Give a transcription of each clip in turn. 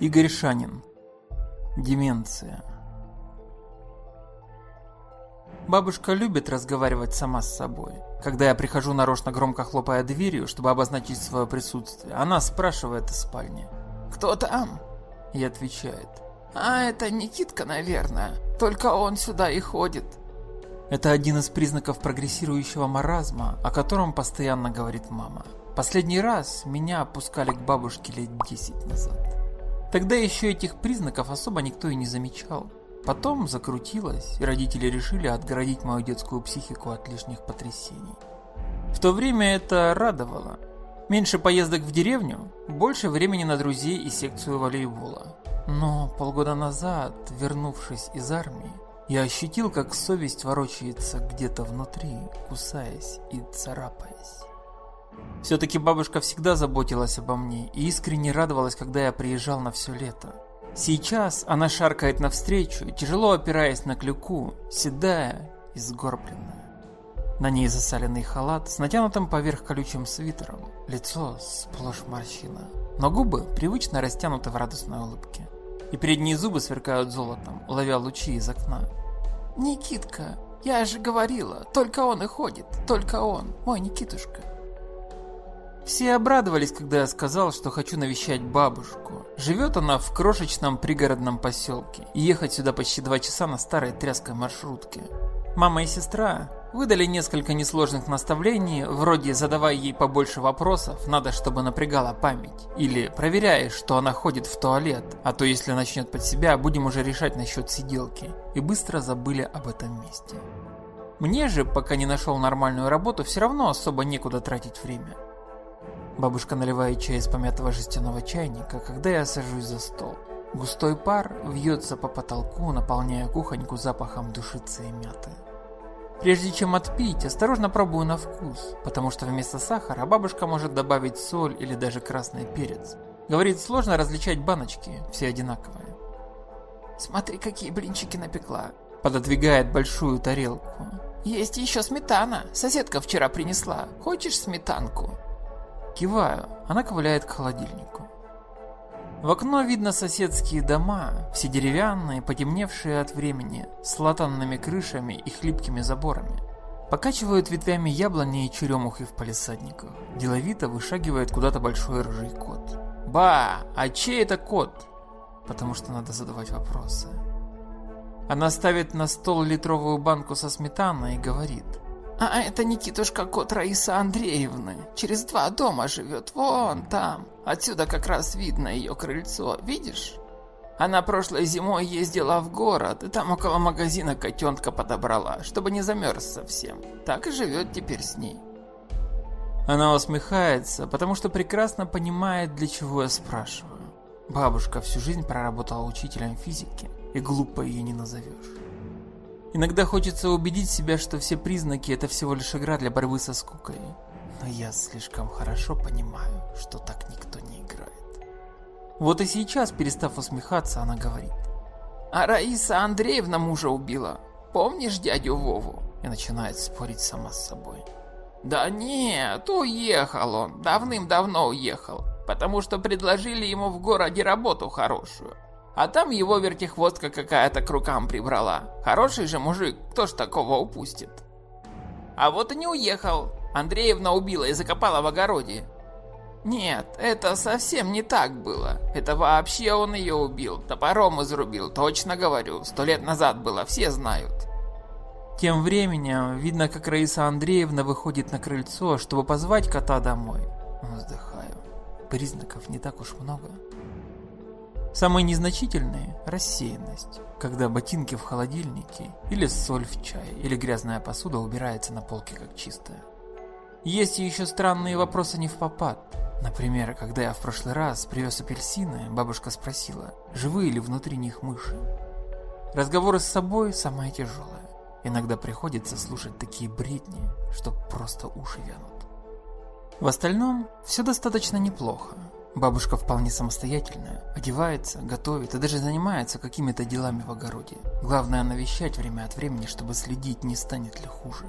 Игорь Шанин. Деменция. Бабушка любит разговаривать сама с собой. Когда я прихожу нарочно громко хлопая дверью, чтобы обозначить свое присутствие, она спрашивает из спальни. «Кто там?» И отвечает. «А, это Никитка, наверное. Только он сюда и ходит». Это один из признаков прогрессирующего маразма, о котором постоянно говорит мама. Последний раз меня опускали к бабушке лет 10 назад. Тогда еще этих признаков особо никто и не замечал. Потом закрутилось, и родители решили отгородить мою детскую психику от лишних потрясений. В то время это радовало. Меньше поездок в деревню, больше времени на друзей и секцию волейбола. Но полгода назад, вернувшись из армии, я ощутил, как совесть ворочается где-то внутри, кусаясь и царапаясь. Все-таки бабушка всегда заботилась обо мне и искренне радовалась, когда я приезжал на все лето. Сейчас она шаркает навстречу, тяжело опираясь на клюку, седая и сгорбленная. На ней засаленный халат с натянутым поверх колючим свитером, лицо сплошь морщина, но губы привычно растянуты в радостной улыбке. И передние зубы сверкают золотом, ловя лучи из окна. «Никитка, я же говорила, только он и ходит, только он, мой Никитушка». Все обрадовались, когда я сказал, что хочу навещать бабушку. Живет она в крошечном пригородном поселке, и ехать сюда почти два часа на старой тряской маршрутке. Мама и сестра выдали несколько несложных наставлений, вроде задавай ей побольше вопросов, надо, чтобы напрягала память, или проверяй, что она ходит в туалет, а то если начнет под себя, будем уже решать насчет сиделки, и быстро забыли об этом месте. Мне же, пока не нашел нормальную работу, все равно особо некуда тратить время. Бабушка наливает чай из помятого жестяного чайника, когда я сажусь за стол. Густой пар вьется по потолку, наполняя кухоньку запахом душицы и мяты. Прежде чем отпить, осторожно пробую на вкус, потому что вместо сахара бабушка может добавить соль или даже красный перец. Говорит, сложно различать баночки, все одинаковые. «Смотри, какие блинчики напекла!» Пододвигает большую тарелку. «Есть еще сметана, соседка вчера принесла. Хочешь сметанку?» Киваю, она ковыляет к холодильнику. В окно видно соседские дома, все деревянные, потемневшие от времени, с латанными крышами и хлипкими заборами. Покачивают ветвями яблони и черемухи в палисадниках. Деловито вышагивает куда-то большой рыжий кот. «Ба, а чей это кот?» Потому что надо задавать вопросы. Она ставит на стол литровую банку со сметаной и говорит – а это Никитушка кот Раисы Андреевны. Через два дома живет, вон там. Отсюда как раз видно ее крыльцо, видишь? Она прошлой зимой ездила в город, и там около магазина котенка подобрала, чтобы не замерз совсем. Так и живет теперь с ней. Она усмехается, потому что прекрасно понимает, для чего я спрашиваю. Бабушка всю жизнь проработала учителем физики, и глупо ее не назовешь. Иногда хочется убедить себя, что все признаки это всего лишь игра для борьбы со скукой. Но я слишком хорошо понимаю, что так никто не играет. Вот и сейчас, перестав усмехаться, она говорит. А Раиса Андреевна мужа убила. Помнишь дядю Вову? И начинает спорить сама с собой. Да нет, уехал он, давным-давно уехал, потому что предложили ему в городе работу хорошую. А там его вертихвостка какая-то к рукам прибрала. Хороший же мужик, кто ж такого упустит? А вот и не уехал. Андреевна убила и закопала в огороде. Нет, это совсем не так было. Это вообще он ее убил, топором изрубил, точно говорю. Сто лет назад было, все знают. Тем временем видно, как Раиса Андреевна выходит на крыльцо, чтобы позвать кота домой. Вздыхаю. Признаков не так уж много. Самые незначительные – рассеянность, когда ботинки в холодильнике, или соль в чае, или грязная посуда убирается на полке как чистая. Есть еще странные вопросы не в попад. Например, когда я в прошлый раз привез апельсины, бабушка спросила, живые ли внутри них мыши. Разговоры с собой самое тяжелое. Иногда приходится слушать такие бредни, что просто уши вянут. В остальном все достаточно неплохо. Бабушка вполне самостоятельная, одевается, готовит и даже занимается какими-то делами в огороде. Главное навещать время от времени, чтобы следить, не станет ли хуже.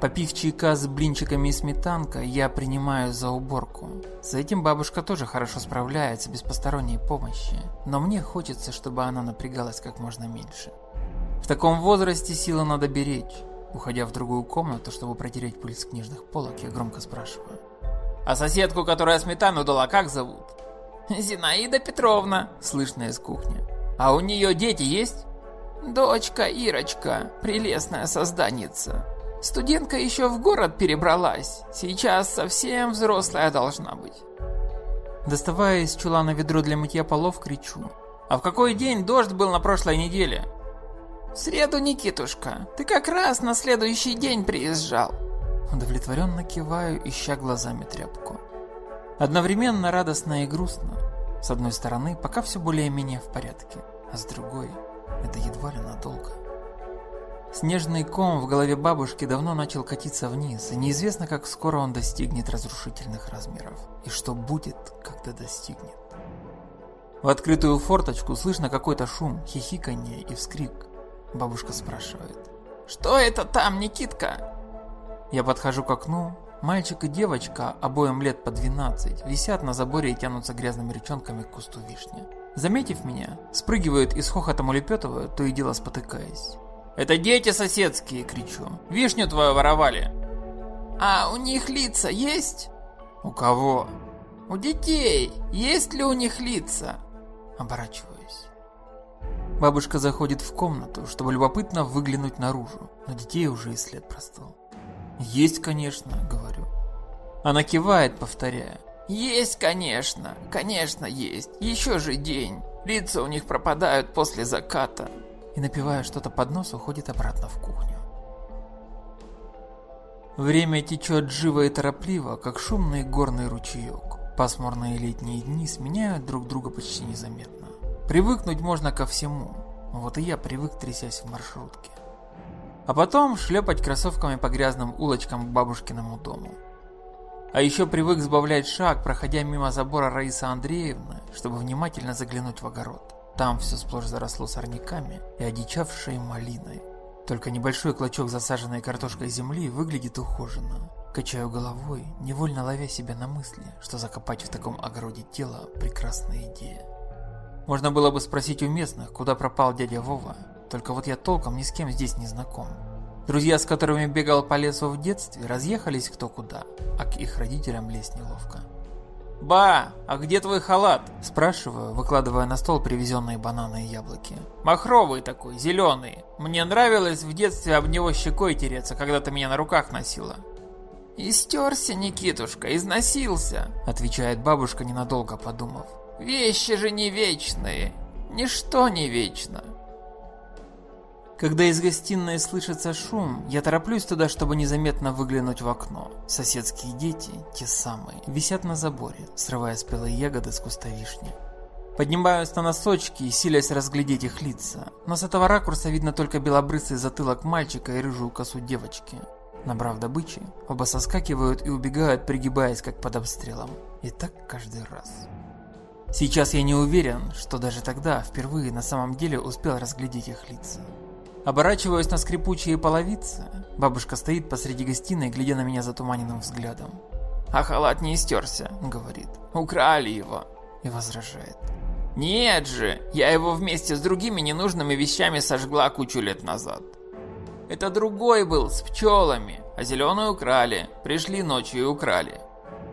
Попив чайка с блинчиками и сметанкой, я принимаю за уборку. С этим бабушка тоже хорошо справляется без посторонней помощи, но мне хочется, чтобы она напрягалась как можно меньше. В таком возрасте силы надо беречь. Уходя в другую комнату, чтобы протереть пыль с книжных полок, я громко спрашиваю. «А соседку, которая сметану дала, как зовут?» «Зинаида Петровна», слышно из кухни. «А у нее дети есть?» «Дочка Ирочка, прелестная созданница. Студентка еще в город перебралась, сейчас совсем взрослая должна быть». Доставая из чулана ведро для мытья полов, кричу. «А в какой день дождь был на прошлой неделе?» «В среду, Никитушка, ты как раз на следующий день приезжал». Удовлетворенно киваю, ища глазами тряпку. Одновременно радостно и грустно. С одной стороны, пока все более-менее в порядке, а с другой, это едва ли надолго. Снежный ком в голове бабушки давно начал катиться вниз, и неизвестно, как скоро он достигнет разрушительных размеров, и что будет, когда достигнет. В открытую форточку слышно какой-то шум, хихиканье и вскрик. Бабушка спрашивает. «Что это там, Никитка?» Я подхожу к окну, Мальчик и девочка, обоим лет по 12, висят на заборе и тянутся грязными ручонками к кусту вишни. Заметив меня, спрыгивают и с хохотом улепетывают, то и дело спотыкаясь. «Это дети соседские!» – кричу. «Вишню твою воровали!» «А у них лица есть?» «У кого?» «У детей! Есть ли у них лица?» Оборачиваюсь. Бабушка заходит в комнату, чтобы любопытно выглянуть наружу, но детей уже и след простыл. «Есть, конечно», — говорю. Она кивает, повторяя. «Есть, конечно, конечно есть. Еще же день. Лица у них пропадают после заката». И напивая что-то под нос, уходит обратно в кухню. Время течет живо и торопливо, как шумный горный ручеек. Пасмурные летние дни сменяют друг друга почти незаметно. Привыкнуть можно ко всему. Вот и я привык, трясясь в маршрутке а потом шлепать кроссовками по грязным улочкам к бабушкиному дому. А еще привык сбавлять шаг, проходя мимо забора Раисы Андреевны, чтобы внимательно заглянуть в огород. Там все сплошь заросло сорняками и одичавшей малиной. Только небольшой клочок засаженной картошкой земли выглядит ухоженно. Качаю головой, невольно ловя себя на мысли, что закопать в таком огороде тело – прекрасная идея. Можно было бы спросить у местных, куда пропал дядя Вова, только вот я толком ни с кем здесь не знаком. Друзья, с которыми бегал по лесу в детстве, разъехались кто куда, а к их родителям лезть неловко. «Ба, а где твой халат?» – спрашиваю, выкладывая на стол привезенные бананы и яблоки. «Махровый такой, зеленый. Мне нравилось в детстве об него щекой тереться, когда ты меня на руках носила». «Истерся, Никитушка, износился», – отвечает бабушка, ненадолго подумав. «Вещи же не вечные, ничто не вечно». Когда из гостиной слышится шум, я тороплюсь туда, чтобы незаметно выглянуть в окно. Соседские дети, те самые, висят на заборе, срывая спелые ягоды с куста вишни. Поднимаюсь на носочки, силясь разглядеть их лица, но с этого ракурса видно только белобрысый затылок мальчика и рыжую косу девочки. Набрав добычи, оба соскакивают и убегают, пригибаясь как под обстрелом. И так каждый раз. Сейчас я не уверен, что даже тогда впервые на самом деле успел разглядеть их лица. Оборачиваюсь на скрипучие половицы. Бабушка стоит посреди гостиной, глядя на меня затуманенным взглядом. «А халат не истерся», — говорит. «Украли его». И возражает. «Нет же, я его вместе с другими ненужными вещами сожгла кучу лет назад». «Это другой был, с пчелами, а зеленый украли, пришли ночью и украли».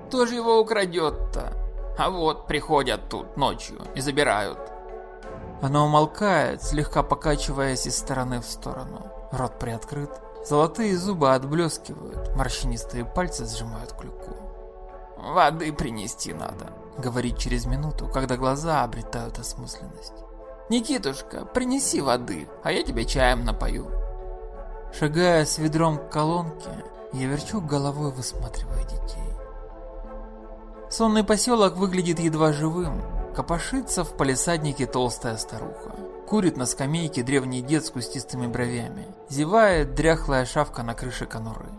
«Кто же его украдет-то?» «А вот, приходят тут ночью и забирают». Она умолкает, слегка покачиваясь из стороны в сторону. Рот приоткрыт. Золотые зубы отблескивают, морщинистые пальцы сжимают клюку. «Воды принести надо», — говорит через минуту, когда глаза обретают осмысленность. «Никитушка, принеси воды, а я тебе чаем напою». Шагая с ведром к колонке, я верчу головой, высматривая детей. Сонный поселок выглядит едва живым, Копошится в палисаднике толстая старуха. Курит на скамейке древний дед с кустистыми бровями. Зевает дряхлая шавка на крыше конуры.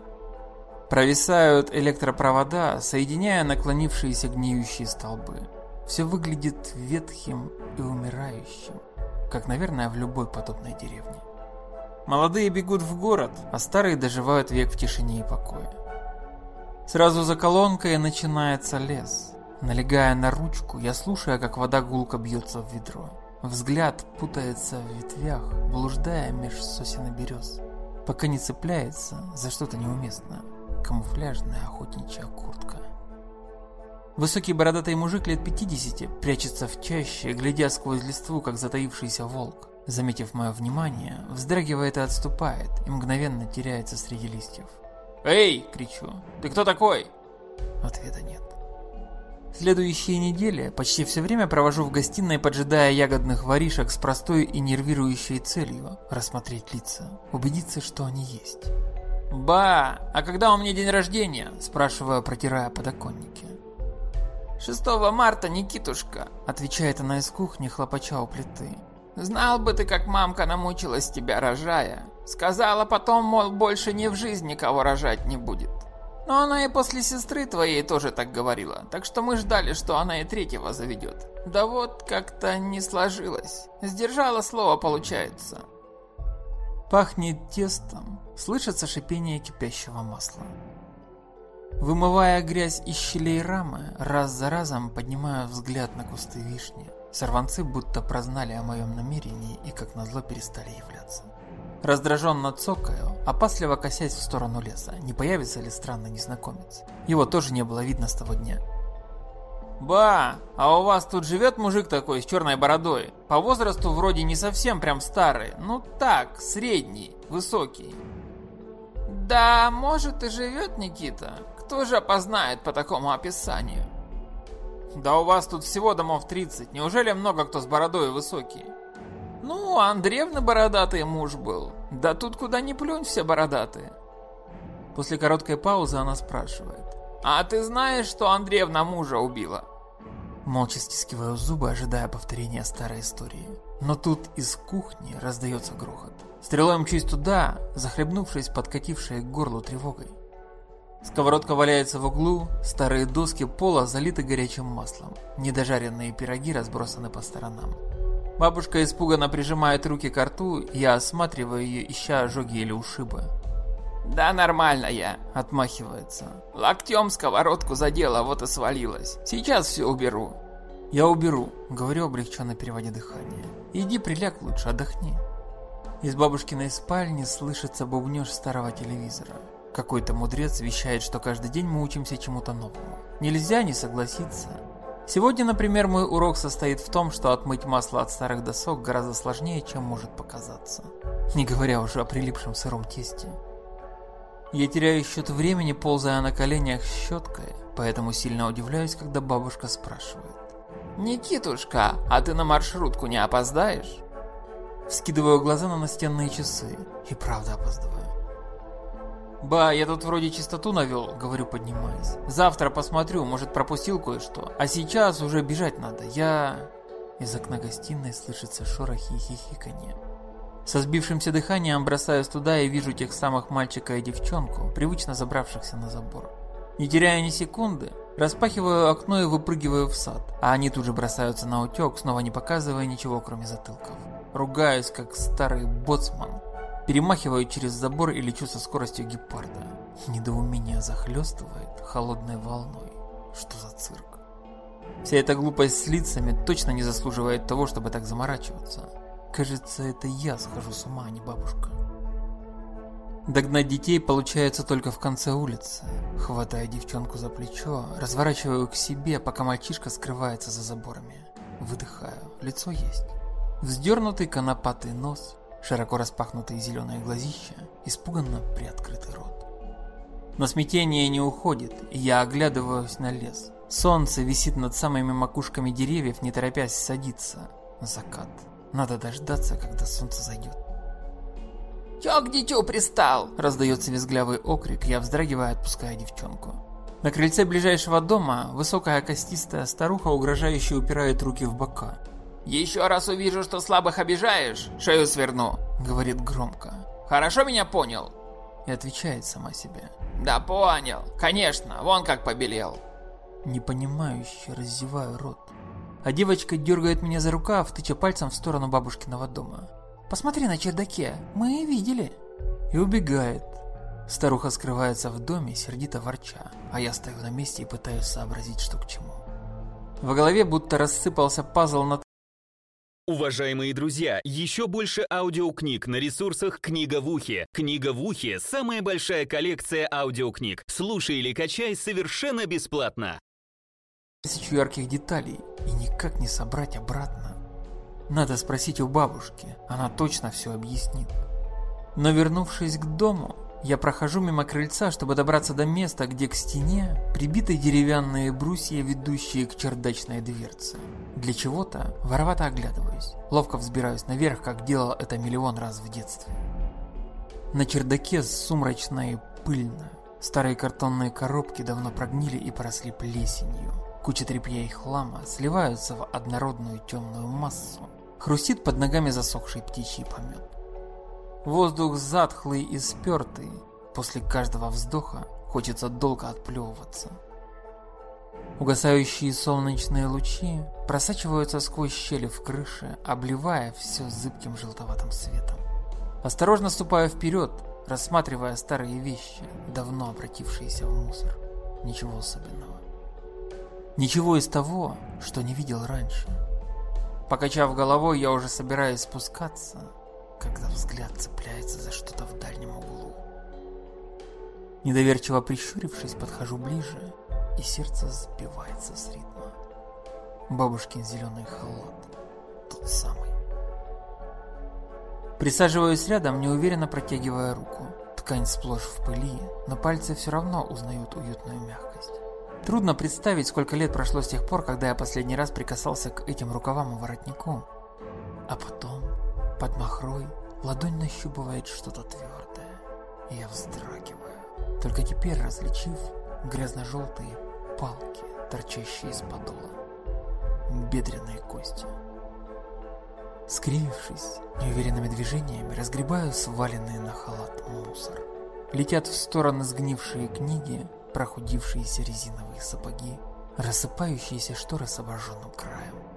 Провисают электропровода, соединяя наклонившиеся гниющие столбы. Все выглядит ветхим и умирающим, как, наверное, в любой подобной деревне. Молодые бегут в город, а старые доживают век в тишине и покое. Сразу за колонкой начинается лес. Налегая на ручку, я слушаю, как вода гулко бьется в ведро. Взгляд путается в ветвях, блуждая меж сосен и берез, пока не цепляется за что-то неуместное. Камуфляжная охотничья куртка. Высокий бородатый мужик лет 50 прячется в чаще, глядя сквозь листву, как затаившийся волк. Заметив мое внимание, вздрагивает и отступает, и мгновенно теряется среди листьев. «Эй!» – кричу. «Ты кто такой?» Ответа нет. Следующие недели почти все время провожу в гостиной, поджидая ягодных воришек с простой и нервирующей целью – рассмотреть лица, убедиться, что они есть. «Ба, а когда у меня день рождения?» – спрашиваю, протирая подоконники. 6 марта, Никитушка, отвечает она из кухни, хлопача у плиты. Знал бы ты, как мамка намучилась тебя, рожая. Сказала потом, мол, больше ни в жизни никого рожать не будет. Но она и после сестры твоей тоже так говорила, так что мы ждали, что она и третьего заведет. Да вот, как-то не сложилось. Сдержала слово, получается. Пахнет тестом, слышится шипение кипящего масла. Вымывая грязь из щелей рамы, раз за разом поднимаю взгляд на кусты вишни. Сорванцы будто прознали о моем намерении и как назло перестали являться. Раздраженно цокаю, опасливо косясь в сторону леса, не появится ли странный незнакомец. Его тоже не было видно с того дня. «Ба, а у вас тут живет мужик такой с черной бородой? По возрасту вроде не совсем прям старый, ну так, средний, высокий». «Да, может и живет Никита. Кто же опознает по такому описанию?» Да у вас тут всего домов 30. Неужели много кто с бородой высокий? Ну, Андреевна бородатый муж был. Да тут куда ни плюнь все бородатые. После короткой паузы она спрашивает. А ты знаешь, что Андреевна мужа убила? Молча стискиваю зубы, ожидая повторения старой истории. Но тут из кухни раздается грохот. Стрелой мчусь туда, захлебнувшись подкатившей к горлу тревогой. Сковородка валяется в углу, старые доски пола залиты горячим маслом. Недожаренные пироги разбросаны по сторонам. Бабушка испуганно прижимает руки к рту, я осматриваю ее, ища ожоги или ушибы. «Да нормально я», — отмахивается. «Локтем сковородку задела, вот и свалилась. Сейчас все уберу». «Я уберу», — говорю, облегченно переводя дыхание. «Иди приляг лучше, отдохни». Из бабушкиной спальни слышится бубнеж старого телевизора. Какой-то мудрец вещает, что каждый день мы учимся чему-то новому. Нельзя не согласиться. Сегодня, например, мой урок состоит в том, что отмыть масло от старых досок гораздо сложнее, чем может показаться. Не говоря уже о прилипшем сыром тесте. Я теряю счет времени, ползая на коленях щеткой, поэтому сильно удивляюсь, когда бабушка спрашивает. «Никитушка, а ты на маршрутку не опоздаешь?» Вскидываю глаза на настенные часы и правда опаздываю. «Ба, я тут вроде чистоту навел», — говорю, поднимаясь. «Завтра посмотрю, может, пропустил кое-что. А сейчас уже бежать надо, я...» Из окна гостиной слышится шорохи и хихиканье. Со сбившимся дыханием бросаюсь туда и вижу тех самых мальчика и девчонку, привычно забравшихся на забор. Не теряя ни секунды, распахиваю окно и выпрыгиваю в сад, а они тут же бросаются на утек, снова не показывая ничего, кроме затылков. Ругаюсь, как старый боцман, Перемахиваю через забор и лечу со скоростью гепарда. Недоумение захлестывает холодной волной. Что за цирк? Вся эта глупость с лицами точно не заслуживает того, чтобы так заморачиваться. Кажется, это я схожу с ума, а не бабушка. Догнать детей получается только в конце улицы. Хватая девчонку за плечо, разворачиваю к себе, пока мальчишка скрывается за заборами. Выдыхаю. Лицо есть. Вздернутый конопатый нос, широко распахнутые зеленые глазища, испуганно приоткрытый рот. Но смятение не уходит, и я оглядываюсь на лес. Солнце висит над самыми макушками деревьев, не торопясь садиться. Закат. Надо дождаться, когда солнце зайдет. «Чё к дитю пристал?» Раздается визглявый окрик, я вздрагиваю, отпуская девчонку. На крыльце ближайшего дома высокая костистая старуха угрожающе упирает руки в бока. «Еще раз увижу, что слабых обижаешь, шею сверну», — говорит громко. «Хорошо меня понял?» И отвечает сама себе. «Да понял. Конечно, вон как побелел». Непонимающе раззеваю рот. А девочка дергает меня за рукав, тыча пальцем в сторону бабушкиного дома. Посмотри на чердаке, мы видели. И убегает. Старуха скрывается в доме, сердито ворча, а я стою на месте и пытаюсь сообразить, что к чему. В голове будто рассыпался пазл на Уважаемые друзья, еще больше аудиокниг на ресурсах «Книга в ухе». «Книга в ухе» — самая большая коллекция аудиокниг. Слушай или качай совершенно бесплатно. Тысячу ярких деталей и никак не собрать обратно. Надо спросить у бабушки, она точно все объяснит. Но вернувшись к дому, я прохожу мимо крыльца, чтобы добраться до места, где к стене прибиты деревянные брусья, ведущие к чердачной дверце. Для чего-то воровато оглядываюсь, ловко взбираюсь наверх, как делал это миллион раз в детстве. На чердаке сумрачно и пыльно. Старые картонные коробки давно прогнили и поросли плесенью. Куча тряпья и хлама сливаются в однородную темную массу. Хрустит под ногами засохший птичий помет. Воздух затхлый и спертый. После каждого вздоха хочется долго отплевываться. Угасающие солнечные лучи просачиваются сквозь щели в крыше, обливая все зыбким желтоватым светом. Осторожно ступаю вперед, рассматривая старые вещи, давно обратившиеся в мусор. Ничего особенного. Ничего из того, что не видел раньше. Покачав головой, я уже собираюсь спускаться, когда взгляд цепляется за что-то в дальнем углу. Недоверчиво прищурившись, подхожу ближе, и сердце сбивается с ритма. Бабушкин зеленый халат, тот самый. Присаживаюсь рядом, неуверенно протягивая руку. Ткань сплошь в пыли, но пальцы все равно узнают уютную мягкость. Трудно представить, сколько лет прошло с тех пор, когда я последний раз прикасался к этим рукавам и воротнику. А потом под махрой ладонь нащупывает что-то твердое, и я вздрагиваю. Только теперь различив грязно-желтые палки, торчащие из подола, бедренные кости. Скривившись, неуверенными движениями разгребаю сваленные на халат мусор. Летят в стороны сгнившие книги, прохудившиеся резиновые сапоги, рассыпающиеся шторы с обожженным краем.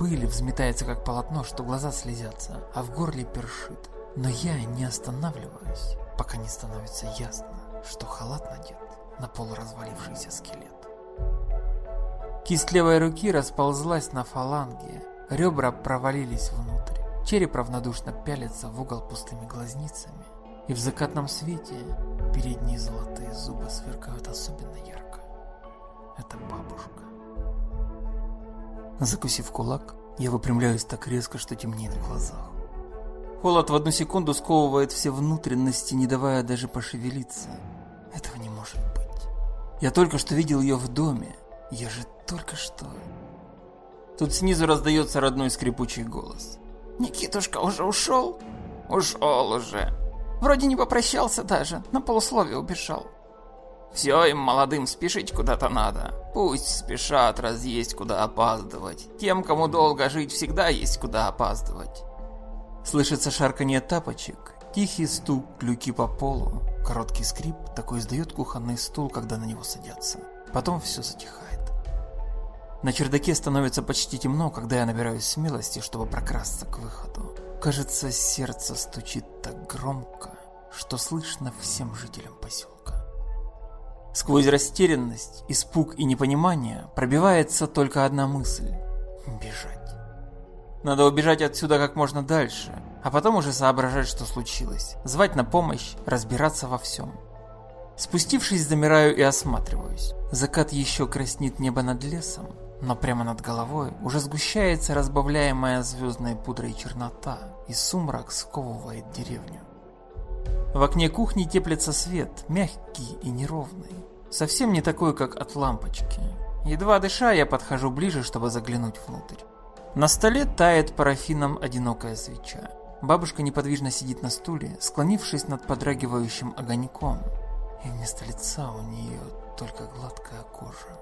Пыль взметается как полотно, что глаза слезятся, а в горле першит. Но я не останавливаюсь, пока не становится ясно, что халат надет на полуразвалившийся скелет. Кисть левой руки расползлась на фаланге, ребра провалились внутрь. Череп равнодушно пялится в угол пустыми глазницами, и в закатном свете передние золотые зубы сверкают особенно ярко. Это бабушка. Закусив кулак, я выпрямляюсь так резко, что темнеет в глазах. Холод в одну секунду сковывает все внутренности, не давая даже пошевелиться. Этого не может быть. Я только что видел ее в доме. Я же только что... Тут снизу раздается родной скрипучий голос. «Никитушка уже ушел?» «Ушел уже. Вроде не попрощался даже, на полусловие убежал». Все им молодым спешить куда-то надо. Пусть спешат, раз есть куда опаздывать. Тем, кому долго жить, всегда есть куда опаздывать. Слышится шарканье тапочек, тихий стук клюки по полу, короткий скрип, такой издает кухонный стул, когда на него садятся. Потом все затихает. На чердаке становится почти темно, когда я набираюсь смелости, чтобы прокрасться к выходу. Кажется, сердце стучит так громко, что слышно всем жителям поселка. Сквозь растерянность, испуг и непонимание пробивается только одна мысль – бежать. Надо убежать отсюда как можно дальше, а потом уже соображать, что случилось, звать на помощь, разбираться во всем. Спустившись, замираю и осматриваюсь. Закат еще краснит небо над лесом, но прямо над головой уже сгущается разбавляемая звездной пудрой чернота, и сумрак сковывает деревню. В окне кухни теплится свет, мягкий и неровный. Совсем не такой, как от лампочки. Едва дыша, я подхожу ближе, чтобы заглянуть внутрь. На столе тает парафином одинокая свеча. Бабушка неподвижно сидит на стуле, склонившись над подрагивающим огоньком. И вместо лица у нее только гладкая кожа.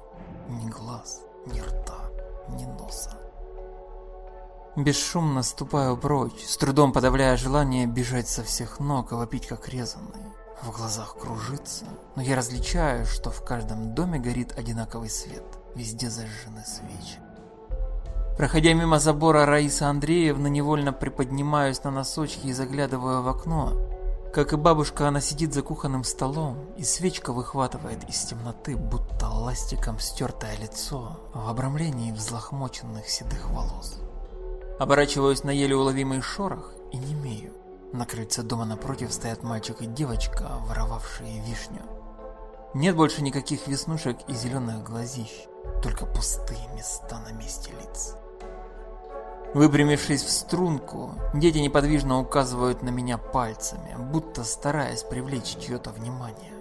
Ни глаз, ни рта, ни носа. Бесшумно ступаю прочь, с трудом подавляя желание бежать со всех ног и вопить как резанный. В глазах кружится, но я различаю, что в каждом доме горит одинаковый свет. Везде зажжены свечи. Проходя мимо забора Раисы Андреевны, невольно приподнимаюсь на носочки и заглядываю в окно. Как и бабушка, она сидит за кухонным столом, и свечка выхватывает из темноты, будто ластиком стертое лицо в обрамлении взлохмоченных седых волос. Оборачиваюсь на еле уловимый шорох и не имею. На крыльце дома напротив стоят мальчик и девочка, воровавшие вишню. Нет больше никаких веснушек и зеленых глазищ, только пустые места на месте лиц. Выпрямившись в струнку, дети неподвижно указывают на меня пальцами, будто стараясь привлечь чье-то внимание.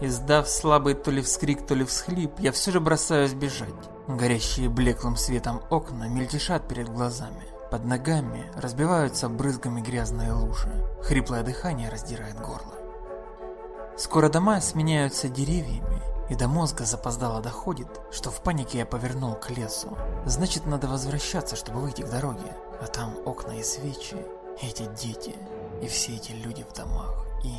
Издав слабый то ли вскрик, то ли всхлип, я все же бросаюсь бежать. Горящие блеклым светом окна мельтешат перед глазами. Под ногами разбиваются брызгами грязные лужи. Хриплое дыхание раздирает горло. Скоро дома сменяются деревьями, и до мозга запоздало доходит, что в панике я повернул к лесу. Значит, надо возвращаться, чтобы выйти к дороге. А там окна и свечи, и эти дети, и все эти люди в домах, и...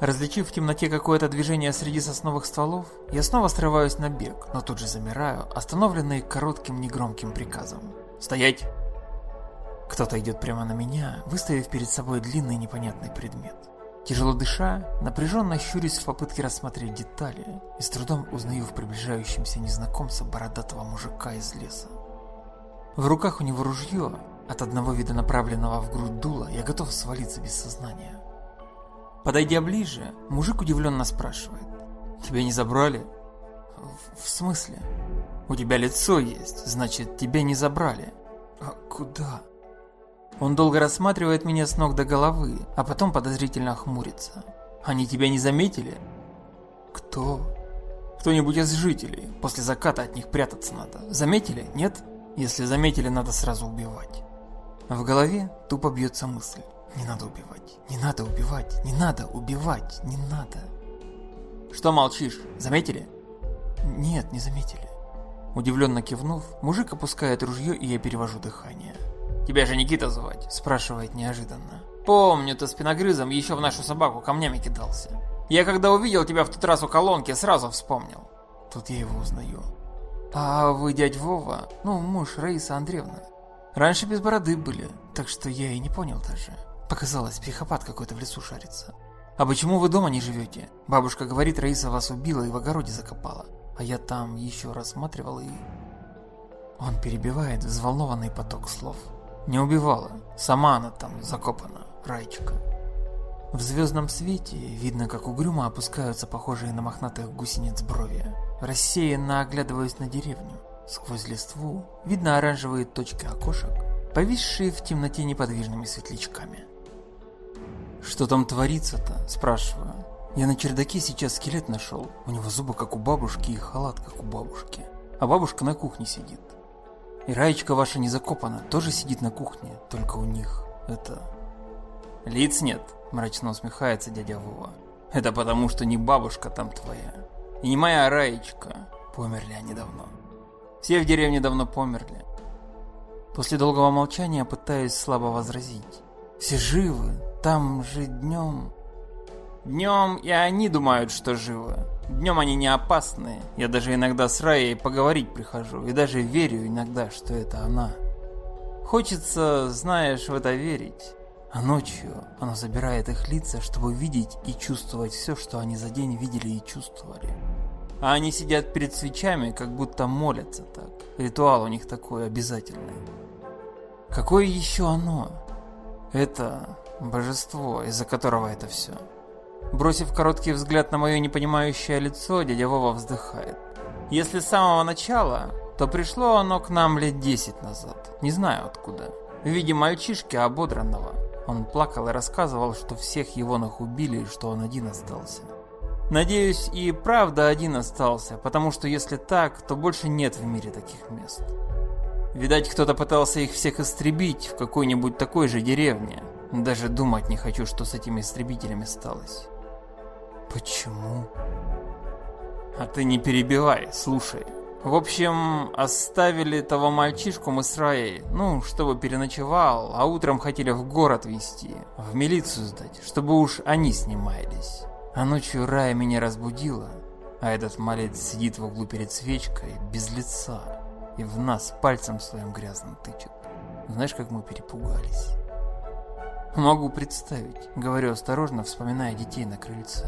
Различив в темноте какое-то движение среди сосновых стволов, я снова срываюсь на бег, но тут же замираю, остановленный коротким негромким приказом. «Стоять!» Кто-то идет прямо на меня, выставив перед собой длинный непонятный предмет. Тяжело дыша, напряженно щурясь в попытке рассмотреть детали и с трудом узнаю в приближающемся незнакомце бородатого мужика из леса. В руках у него ружье, от одного вида направленного в грудь дула я готов свалиться без сознания. Подойдя ближе, мужик удивленно спрашивает. «Тебя не забрали?» в, «В смысле?» «У тебя лицо есть, значит, тебя не забрали». «А куда?» Он долго рассматривает меня с ног до головы, а потом подозрительно хмурится. Они тебя не заметили? Кто? Кто-нибудь из жителей. После заката от них прятаться надо. Заметили? Нет? Если заметили, надо сразу убивать. В голове тупо бьется мысль. Не надо убивать, не надо убивать, не надо убивать, не надо. Что молчишь? Заметили? Нет, не заметили. Удивленно кивнув, мужик опускает ружье, и я перевожу дыхание. «Тебя же Никита звать?» – спрашивает неожиданно. «Помню, ты спиногрызом еще в нашу собаку камнями кидался. Я когда увидел тебя в тот раз у колонки, сразу вспомнил». Тут я его узнаю. «А вы дядь Вова? Ну, муж Раиса Андреевна. Раньше без бороды были, так что я и не понял даже. Показалось, психопат какой-то в лесу шарится. А почему вы дома не живете? Бабушка говорит, Раиса вас убила и в огороде закопала. А я там еще рассматривал и... Он перебивает взволнованный поток слов. Не убивала. Сама она там закопана, Райчика. В звездном свете видно, как угрюмо опускаются похожие на мохнатых гусениц брови. Рассеянно оглядываясь на деревню. Сквозь листву видно оранжевые точки окошек, повисшие в темноте неподвижными светлячками. «Что там творится-то?» – спрашиваю. «Я на чердаке сейчас скелет нашел. У него зубы как у бабушки и халат как у бабушки. А бабушка на кухне сидит. И Раечка ваша не закопана, тоже сидит на кухне, только у них это... Лиц нет, мрачно усмехается дядя Вова. Это потому, что не бабушка там твоя. И не моя Раечка. Померли они давно. Все в деревне давно померли. После долгого молчания пытаюсь слабо возразить. Все живы, там же днем... Днем и они думают, что живы. Днем они не опасны. Я даже иногда с Раей поговорить прихожу. И даже верю иногда, что это она. Хочется, знаешь, в это верить. А ночью оно забирает их лица, чтобы видеть и чувствовать все, что они за день видели и чувствовали. А они сидят перед свечами, как будто молятся так. Ритуал у них такой обязательный. Какое еще оно? Это божество, из-за которого это все. Бросив короткий взгляд на мое непонимающее лицо, дядя Вова вздыхает. Если с самого начала, то пришло оно к нам лет десять назад. Не знаю откуда. В виде мальчишки ободранного. Он плакал и рассказывал, что всех его нах убили и что он один остался. Надеюсь, и правда один остался, потому что если так, то больше нет в мире таких мест. Видать, кто-то пытался их всех истребить в какой-нибудь такой же деревне. Даже думать не хочу, что с этими истребителями сталось. Почему? А ты не перебивай, слушай. В общем, оставили того мальчишку мы с Раей, ну, чтобы переночевал, а утром хотели в город везти, в милицию сдать, чтобы уж они снимались. А ночью Рая меня разбудила, а этот малец сидит в углу перед свечкой, без лица. и в нас пальцем своим грязным тычет. Знаешь, как мы перепугались? Могу представить, говорю осторожно, вспоминая детей на крыльце.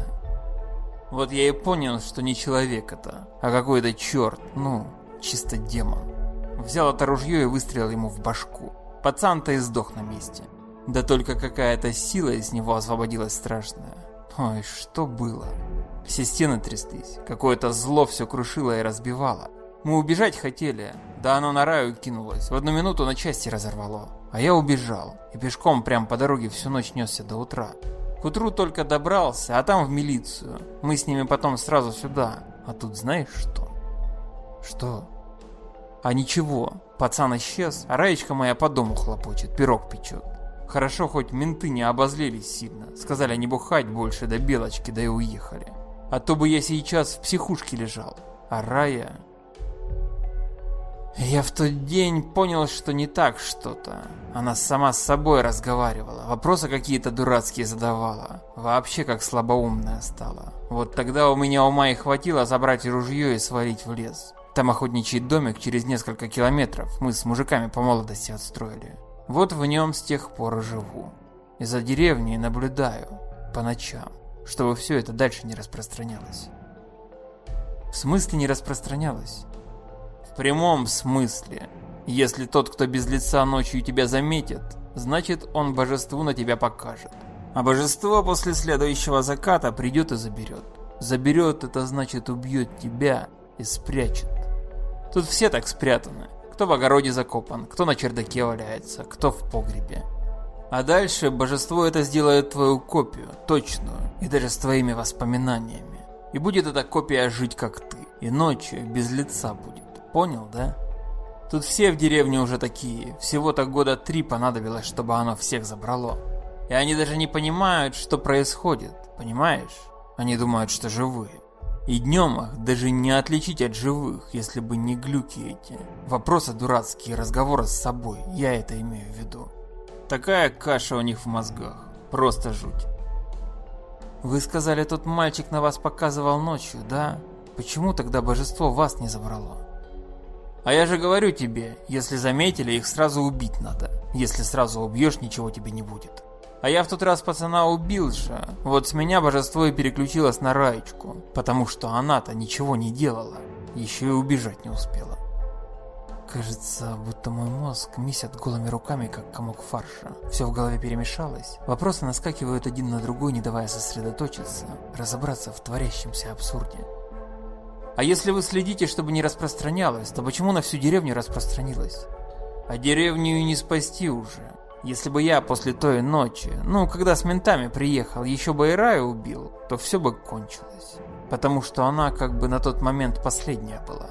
Вот я и понял, что не человек это, а какой-то черт, ну, чисто демон. Взял это ружье и выстрелил ему в башку. Пацан-то и сдох на месте. Да только какая-то сила из него освободилась страшная. Ой, что было? Все стены тряслись, какое-то зло все крушило и разбивало. Мы убежать хотели, да оно на раю кинулось, в одну минуту на части разорвало. А я убежал, и пешком прям по дороге всю ночь несся до утра. К утру только добрался, а там в милицию. Мы с ними потом сразу сюда. А тут знаешь что? Что? А ничего, пацан исчез, а Раечка моя по дому хлопочет, пирог печет. Хорошо, хоть менты не обозлились сильно. Сказали не бухать больше до белочки, да и уехали. А то бы я сейчас в психушке лежал. А Рая... Я в тот день понял, что не так что-то. Она сама с собой разговаривала, вопросы какие-то дурацкие задавала. Вообще как слабоумная стала. Вот тогда у меня ума и хватило забрать ружье и свалить в лес. Там охотничий домик через несколько километров мы с мужиками по молодости отстроили. Вот в нем с тех пор и живу. И за деревней наблюдаю по ночам, чтобы все это дальше не распространялось. В смысле не распространялось? В прямом смысле. Если тот, кто без лица ночью тебя заметит, значит он божеству на тебя покажет. А божество после следующего заката придет и заберет. Заберет это значит убьет тебя и спрячет. Тут все так спрятаны. Кто в огороде закопан, кто на чердаке валяется, кто в погребе. А дальше божество это сделает твою копию, точную, и даже с твоими воспоминаниями. И будет эта копия жить как ты, и ночью без лица будет. Понял, да? Тут все в деревне уже такие. Всего-то года три понадобилось, чтобы оно всех забрало. И они даже не понимают, что происходит. Понимаешь? Они думают, что живые. И днем их даже не отличить от живых, если бы не глюки эти. Вопросы дурацкие, разговоры с собой, я это имею в виду. Такая каша у них в мозгах. Просто жуть. Вы сказали, тот мальчик на вас показывал ночью, да? Почему тогда божество вас не забрало? А я же говорю тебе, если заметили, их сразу убить надо. Если сразу убьешь, ничего тебе не будет. А я в тот раз пацана убил же. Вот с меня божество и переключилось на Раечку. Потому что она-то ничего не делала. Еще и убежать не успела. Кажется, будто мой мозг месят голыми руками, как комок фарша. Все в голове перемешалось. Вопросы наскакивают один на другой, не давая сосредоточиться, разобраться в творящемся абсурде. А если вы следите, чтобы не распространялось, то почему на всю деревню распространилось? А деревню и не спасти уже. Если бы я после той ночи, ну, когда с ментами приехал, еще бы и Раю убил, то все бы кончилось. Потому что она как бы на тот момент последняя была.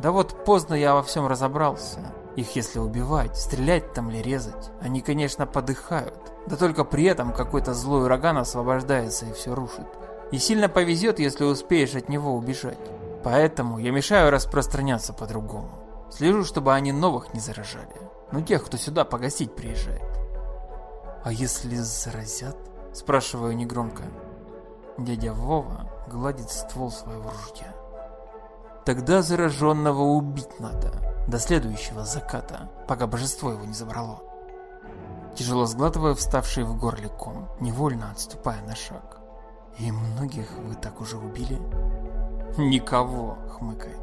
Да вот поздно я во всем разобрался. Их если убивать, стрелять там или резать, они, конечно, подыхают. Да только при этом какой-то злой ураган освобождается и все рушит. И сильно повезет, если успеешь от него убежать. Поэтому я мешаю распространяться по-другому. Слежу, чтобы они новых не заражали. Ну, тех, кто сюда погасить приезжает. А если заразят? Спрашиваю негромко. Дядя Вова гладит ствол своего ружья. Тогда зараженного убить надо. До следующего заката, пока божество его не забрало. Тяжело сглатывая вставший в горле ком, невольно отступая на шаг. И многих вы так уже убили? Никого, хмыкает.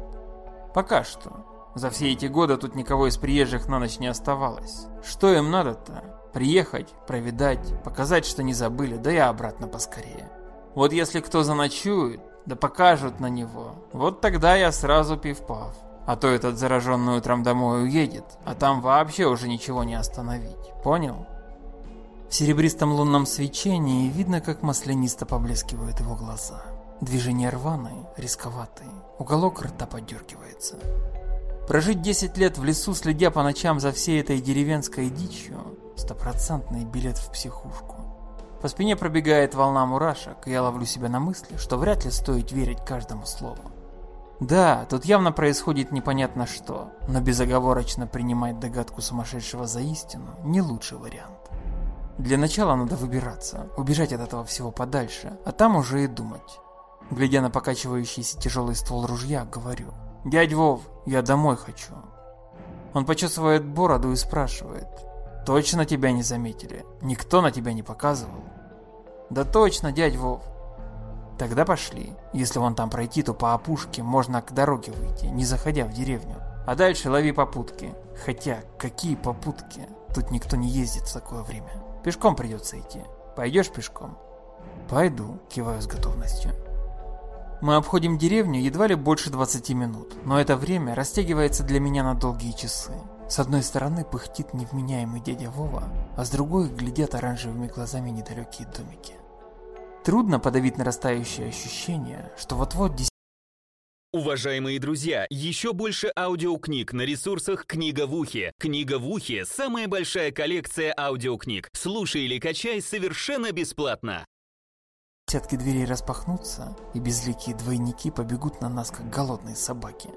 Пока что. За все эти годы тут никого из приезжих на ночь не оставалось. Что им надо-то? Приехать, провидать, показать, что не забыли, да и обратно поскорее. Вот если кто заночует, да покажут на него, вот тогда я сразу пив-пав. А то этот зараженный утром домой уедет, а там вообще уже ничего не остановить. Понял? В серебристом лунном свечении видно, как маслянисто поблескивают его глаза. Движение рваные, рисковатые. Уголок рта подергивается. Прожить 10 лет в лесу, следя по ночам за всей этой деревенской дичью – стопроцентный билет в психушку. По спине пробегает волна мурашек, и я ловлю себя на мысли, что вряд ли стоит верить каждому слову. Да, тут явно происходит непонятно что, но безоговорочно принимать догадку сумасшедшего за истину – не лучший вариант. Для начала надо выбираться, убежать от этого всего подальше, а там уже и думать. Глядя на покачивающийся тяжелый ствол ружья, говорю. «Дядь Вов, я домой хочу». Он почесывает бороду и спрашивает. Точно тебя не заметили? Никто на тебя не показывал? Да точно, дядь Вов. Тогда пошли. Если вон там пройти, то по опушке можно к дороге выйти, не заходя в деревню. А дальше лови попутки. Хотя, какие попутки? Тут никто не ездит в такое время. Пешком придется идти. Пойдешь пешком? Пойду, киваю с готовностью. Мы обходим деревню едва ли больше 20 минут, но это время растягивается для меня на долгие часы. С одной стороны пыхтит невменяемый дядя Вова, а с другой глядят оранжевыми глазами недалекие домики. Трудно подавить нарастающее ощущение, что вот-вот Уважаемые друзья, еще больше аудиокниг на ресурсах «Книга в ухе». «Книга в ухе» — самая большая коллекция аудиокниг. Слушай или качай совершенно бесплатно. Сетки дверей распахнутся, и безликие двойники побегут на нас, как голодные собаки.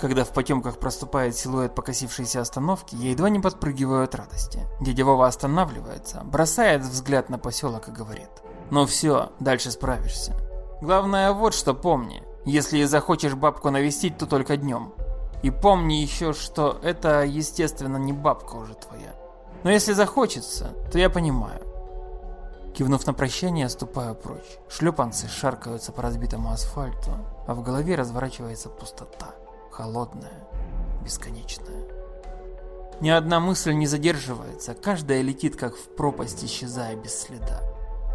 Когда в потемках проступает силуэт покосившейся остановки, я едва не подпрыгиваю от радости. Дядя Вова останавливается, бросает взгляд на поселок и говорит. «Ну все, дальше справишься. Главное вот что помни. Если захочешь бабку навестить, то только днем. И помни еще, что это, естественно, не бабка уже твоя. Но если захочется, то я понимаю. Кивнув на прощание, ступаю прочь. Шлепанцы шаркаются по разбитому асфальту, а в голове разворачивается пустота. Холодная, бесконечная. Ни одна мысль не задерживается, каждая летит как в пропасть, исчезая без следа.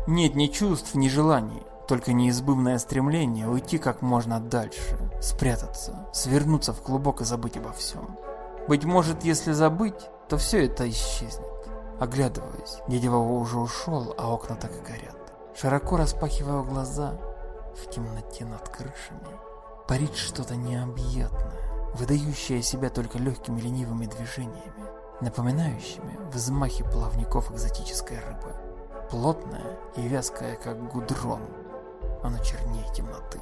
Нет ни чувств, ни желаний, только неизбывное стремление уйти как можно дальше, спрятаться, свернуться в клубок и забыть обо всем. Быть может, если забыть, то все это исчезнет. Оглядываюсь, дядя Вова уже ушел, а окна так и горят. Широко распахиваю глаза, в темноте над крышами. Парит что-то необъятное, выдающее себя только легкими ленивыми движениями, напоминающими взмахи плавников экзотической рыбы. Плотное и вязкое, как гудрон, оно чернее темноты.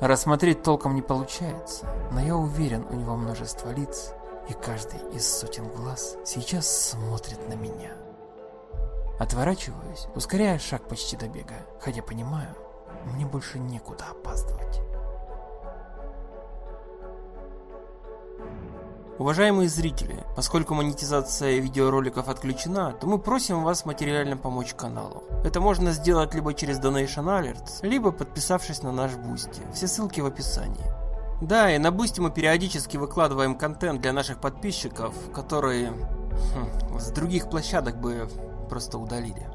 Рассмотреть толком не получается, но я уверен, у него множество лиц, и каждый из сотен глаз сейчас смотрит на меня. Отворачиваюсь, ускоряя шаг почти до бега, хотя понимаю, мне больше некуда опаздывать. Уважаемые зрители, поскольку монетизация видеороликов отключена, то мы просим вас материально помочь каналу. Это можно сделать либо через Donation Alerts, либо подписавшись на наш Boosty. Все ссылки в описании. Да, и на Boosty мы периодически выкладываем контент для наших подписчиков, которые хм, с других площадок бы просто удалили.